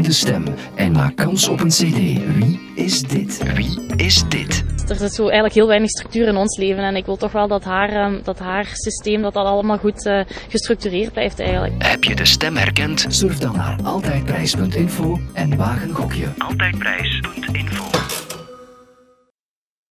De stem en maak kans op een cd. Wie is dit? Wie is dit? Er zit zo eigenlijk heel weinig structuur in ons leven en ik wil toch wel dat haar, ehm, dat haar systeem dat dat allemaal goed eh, gestructureerd blijft eigenlijk. Heb je de stem herkend? Surf dan naar altijdprijs.info en waag een gokje. Altijdprijs.info